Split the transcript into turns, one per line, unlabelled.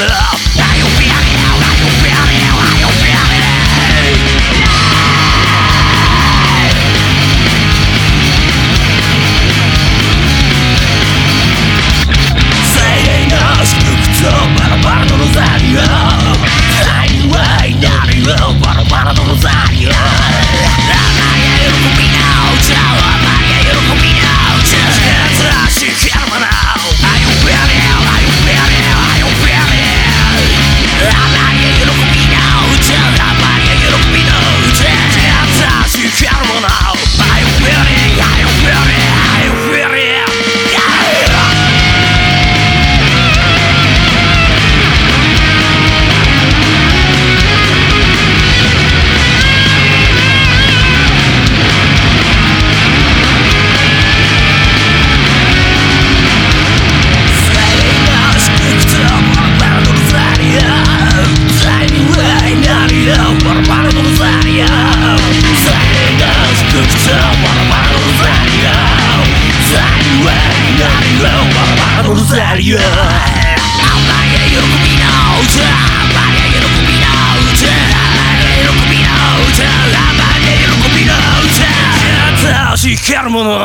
enough 光るもの